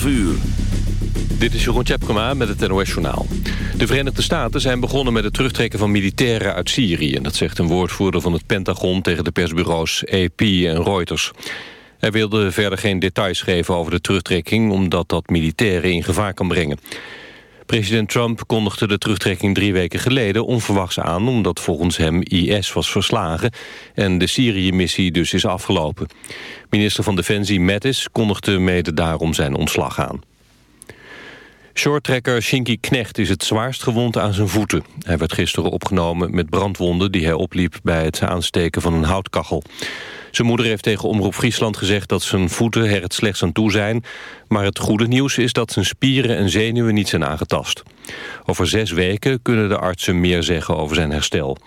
12 uur. Dit is Jeroen Tjepkema met het NOS Journaal. De Verenigde Staten zijn begonnen met het terugtrekken van militairen uit Syrië. Dat zegt een woordvoerder van het Pentagon tegen de persbureaus AP en Reuters. Hij wilde verder geen details geven over de terugtrekking... omdat dat militairen in gevaar kan brengen. President Trump kondigde de terugtrekking drie weken geleden onverwachts aan... omdat volgens hem IS was verslagen en de Syrië-missie dus is afgelopen. Minister van Defensie Mattis kondigde mede daarom zijn ontslag aan. Shorttrekker Shinky Knecht is het zwaarst gewond aan zijn voeten. Hij werd gisteren opgenomen met brandwonden die hij opliep... bij het aansteken van een houtkachel. Zijn moeder heeft tegen Omroep Friesland gezegd dat zijn voeten er het slechts aan toe zijn. Maar het goede nieuws is dat zijn spieren en zenuwen niet zijn aangetast. Over zes weken kunnen de artsen meer zeggen over zijn herstel.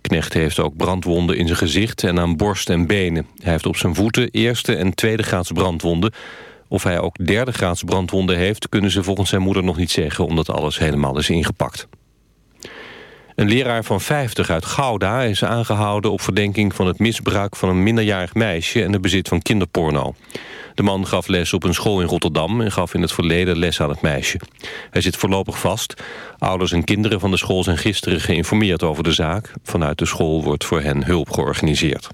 Knecht heeft ook brandwonden in zijn gezicht en aan borst en benen. Hij heeft op zijn voeten eerste en tweede graads brandwonden. Of hij ook derde graads brandwonden heeft... kunnen ze volgens zijn moeder nog niet zeggen... omdat alles helemaal is ingepakt. Een leraar van 50 uit Gouda is aangehouden op verdenking van het misbruik van een minderjarig meisje en het bezit van kinderporno. De man gaf les op een school in Rotterdam en gaf in het verleden les aan het meisje. Hij zit voorlopig vast. Ouders en kinderen van de school zijn gisteren geïnformeerd over de zaak. Vanuit de school wordt voor hen hulp georganiseerd.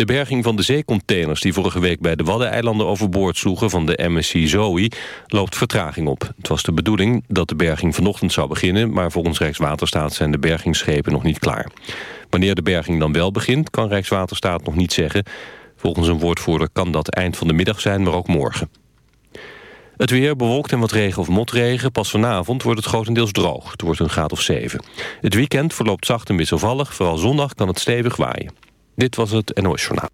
De berging van de zeecontainers die vorige week bij de Waddeneilanden overboord sloegen van de MSC Zoe loopt vertraging op. Het was de bedoeling dat de berging vanochtend zou beginnen, maar volgens Rijkswaterstaat zijn de bergingsschepen nog niet klaar. Wanneer de berging dan wel begint, kan Rijkswaterstaat nog niet zeggen. Volgens een woordvoerder kan dat eind van de middag zijn, maar ook morgen. Het weer bewolkt en wat regen of motregen. Pas vanavond wordt het grotendeels droog. Het wordt een graad of 7. Het weekend verloopt zacht en wisselvallig. Vooral zondag kan het stevig waaien. Dit was het NOS Journaal.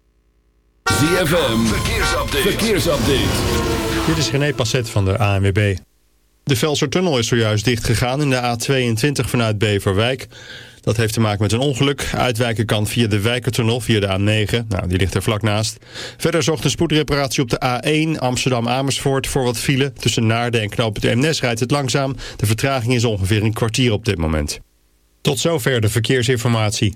ZFM, verkeersupdate. verkeersupdate. Dit is René Passet van de ANWB. De Velsertunnel is zojuist dichtgegaan in de A22 vanuit Beverwijk. Dat heeft te maken met een ongeluk. Uitwijken kan via de Wijkertunnel, via de A9. Nou, die ligt er vlak naast. Verder zorgt een spoedreparatie op de A1 Amsterdam-Amersfoort voor wat file. Tussen Naarden en Knoop het Eemnes rijdt het langzaam. De vertraging is ongeveer een kwartier op dit moment. Tot zover de verkeersinformatie.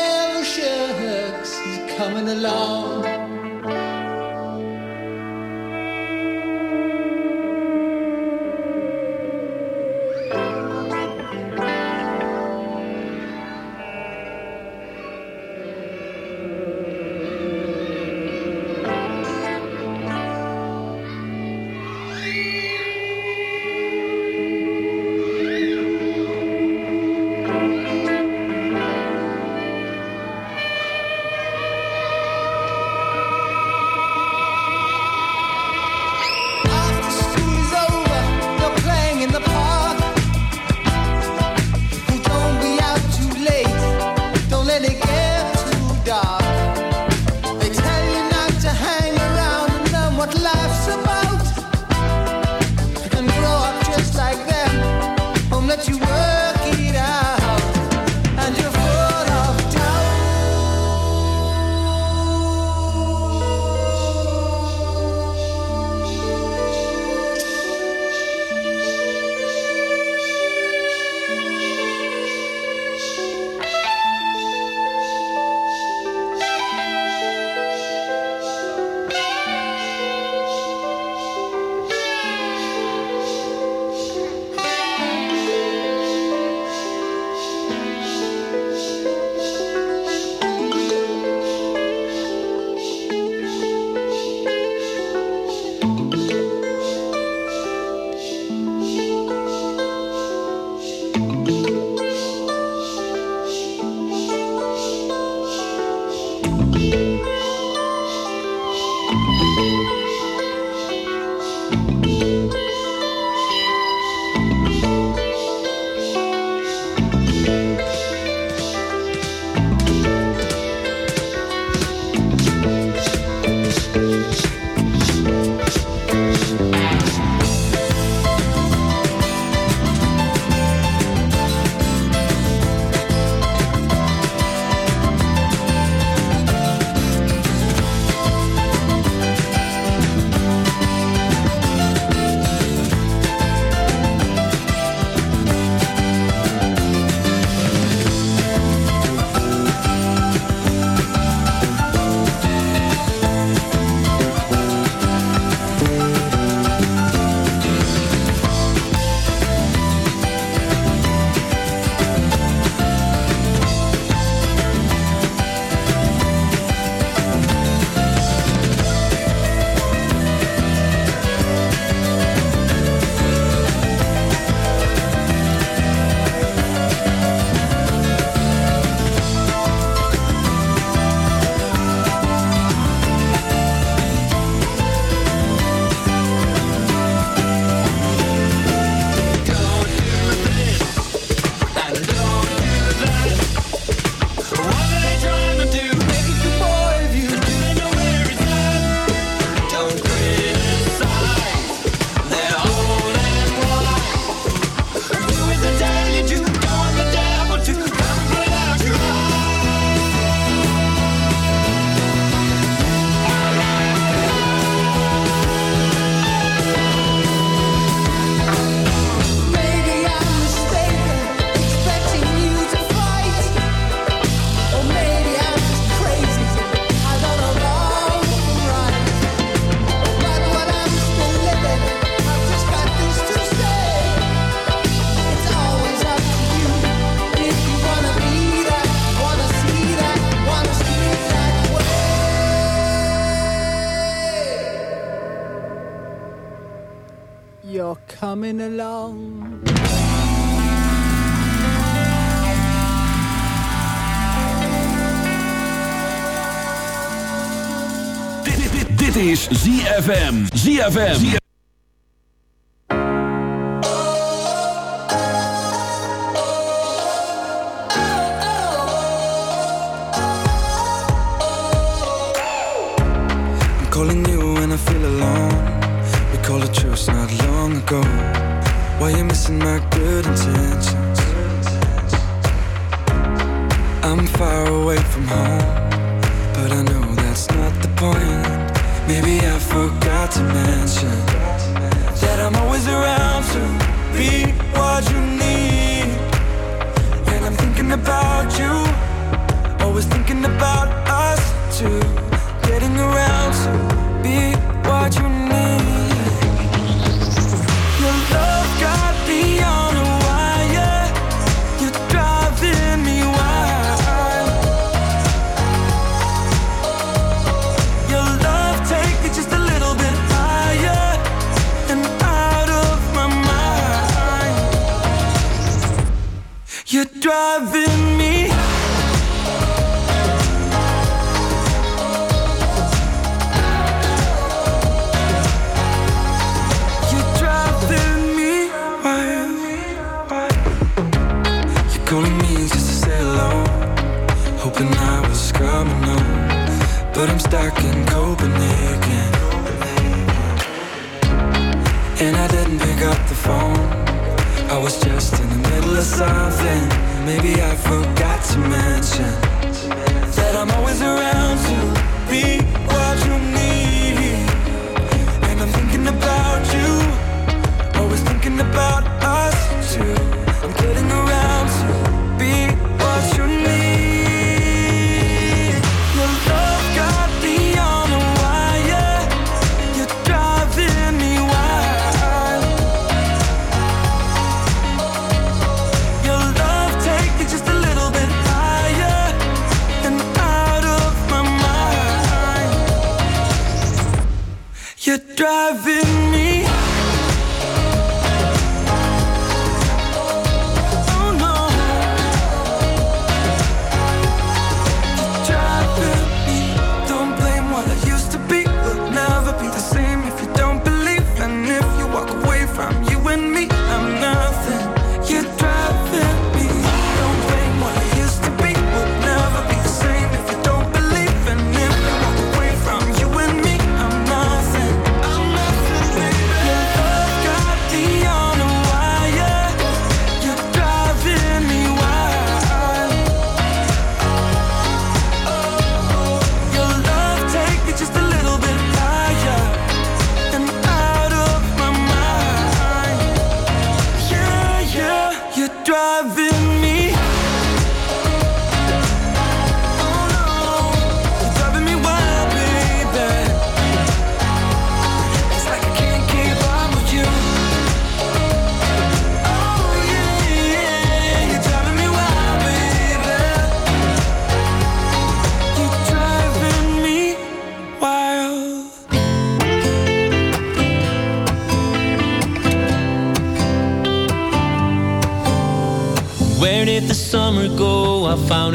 ZFM. to something. Maybe I forgot to mention.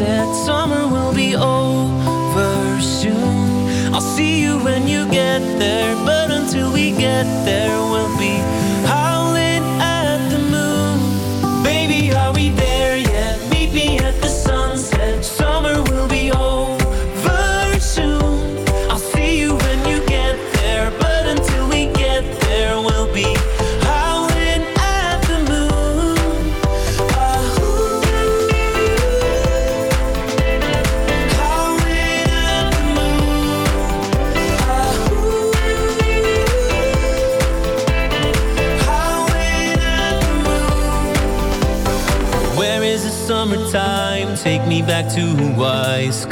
said some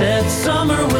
That summer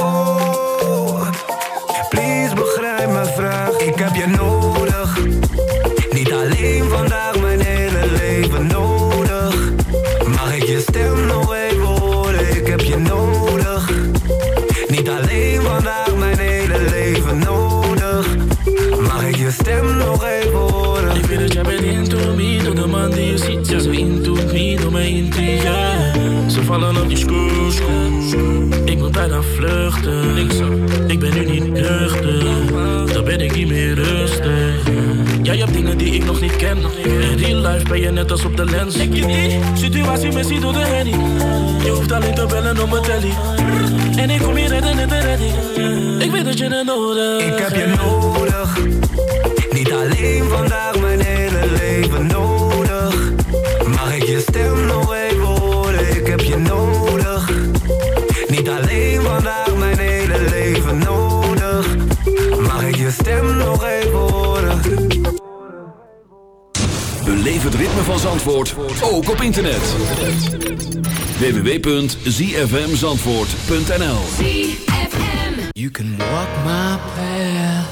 heb je nodig, niet alleen vandaag, mijn hele leven nodig. Mag ik je stem nog even horen? Ik heb je nodig, niet alleen vandaag, mijn hele leven nodig. Mag ik je stem nog even horen? Ik weet dat jij bent into me Door de man die je ziet, ja zo into me Door mijn intrigue Ze vallen op scoop Ik moet bijna vluchten die ik nog niet ken. In real life ben je net als op de lens. Ik je die situatie missie door de handy Je hoeft alleen te bellen om mijn telly. En ik kom hier redden in de redding Ik weet dat je het nodig Ik heb je nodig, niet alleen vandaag, mijn hele leven nodig. Ritme van Zandvoort, ook op internet. www.zfmzandvoort.nl You can walk my path.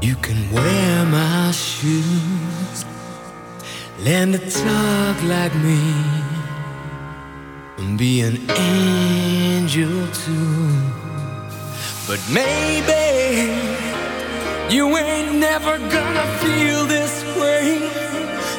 You can wear my shoes. Learn to talk like me. And be an angel too. But maybe you ain't never gonna feel this way.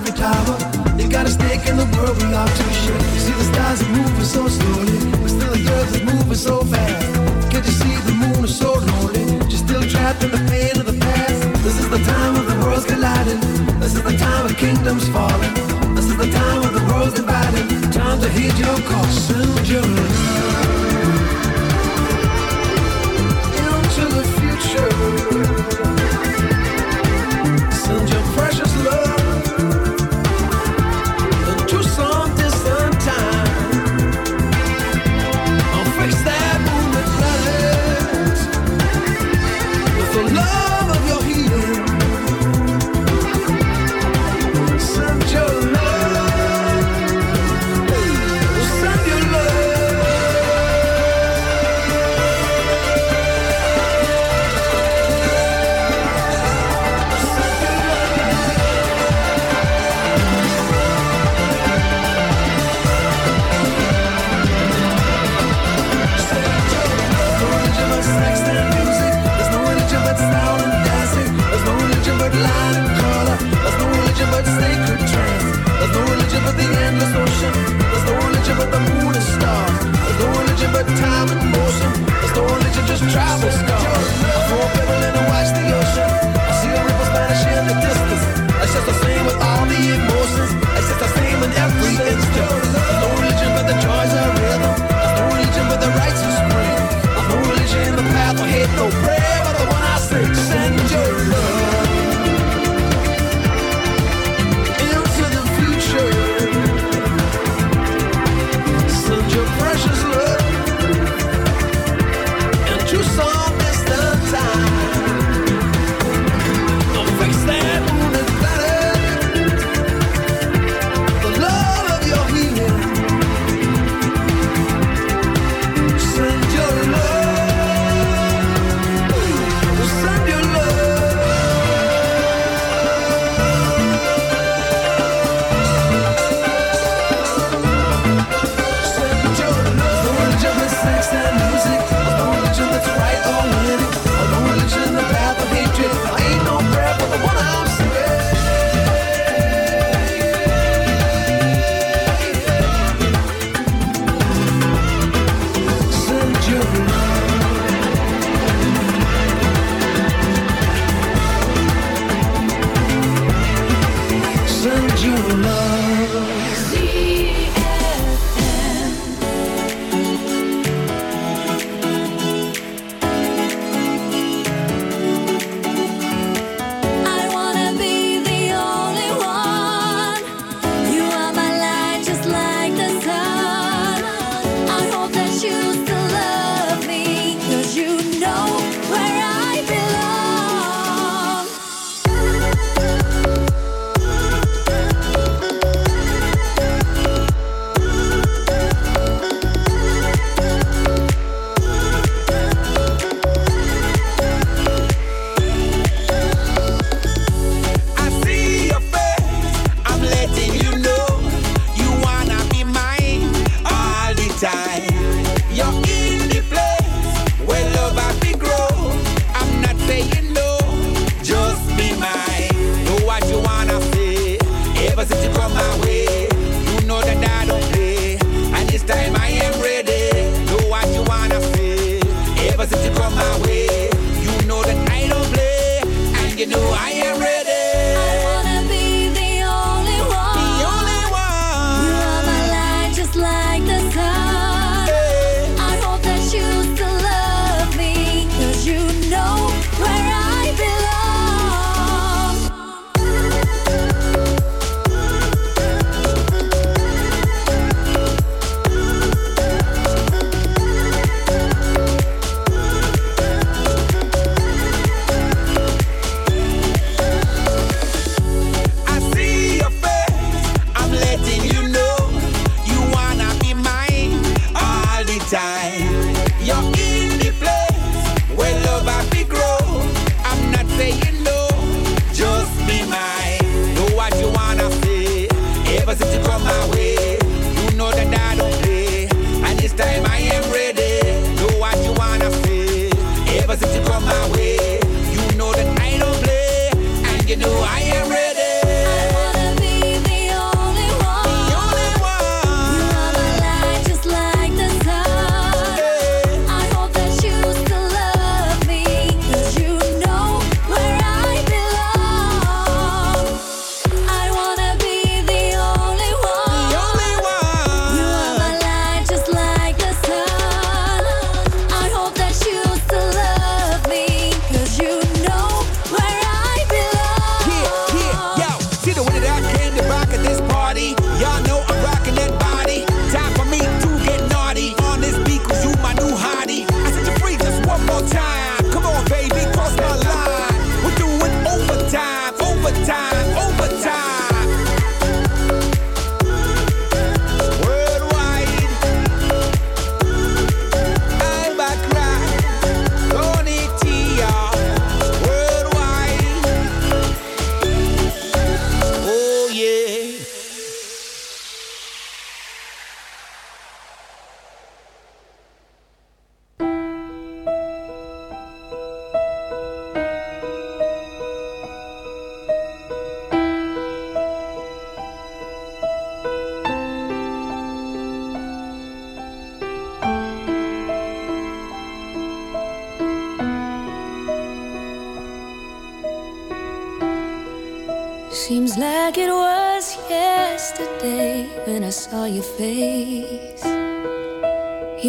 Every tower. They got a stake in the world we are too short. See the stars are moving so slowly, but still the earth is moving so fast. Can't you see the moon is so lonely? She's still trapped in the pain of the past. This is the time of the worlds colliding. This is the time of kingdoms falling. This is the time of the worlds dividing. Time to heed your call, soon, June. my way. You know that I don't play, and this time I am ready. Know what you wanna. Ever since you come my way, you know that I don't play, and you know I. Am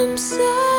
I'm sorry.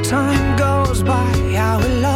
time goes by, how we love.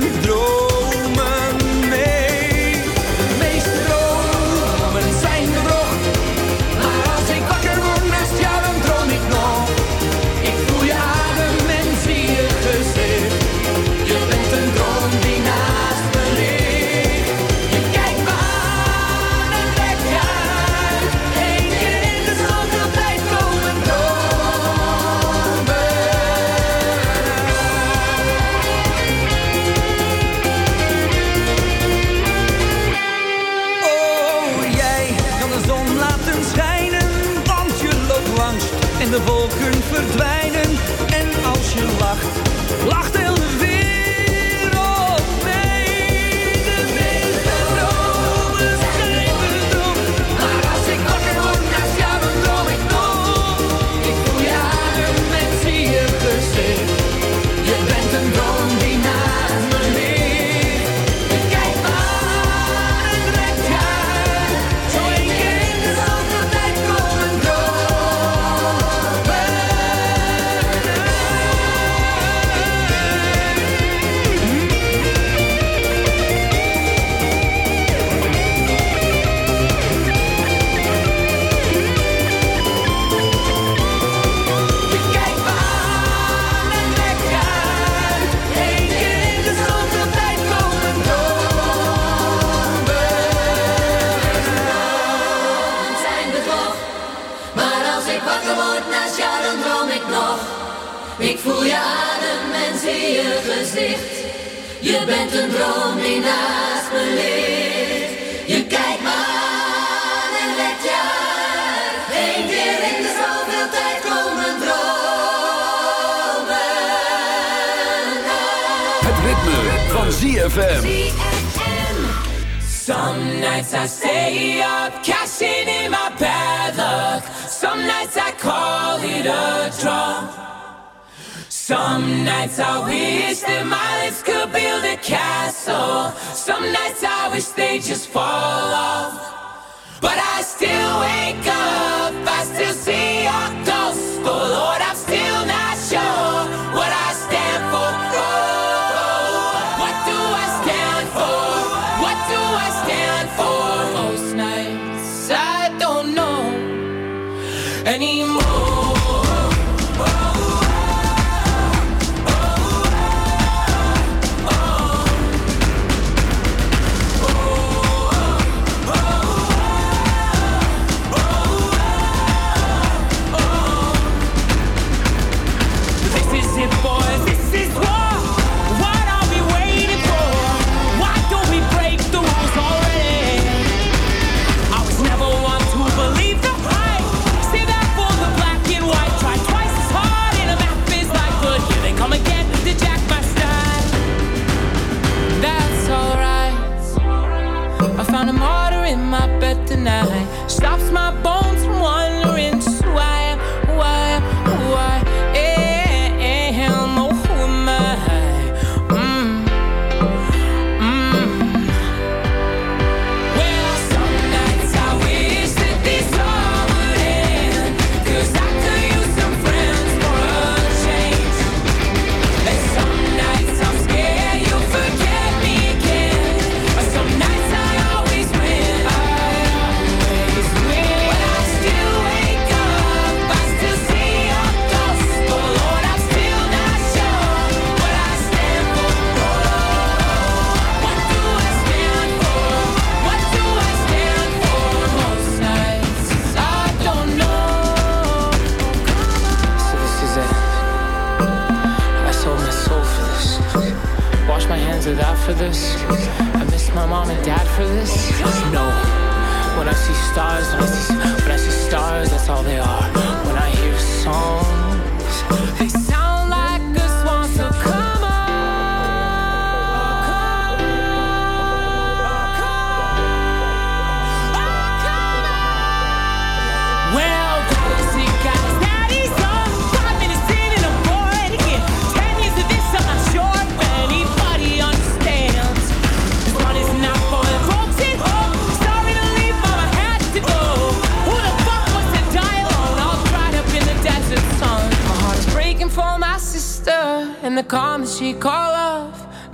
Neem je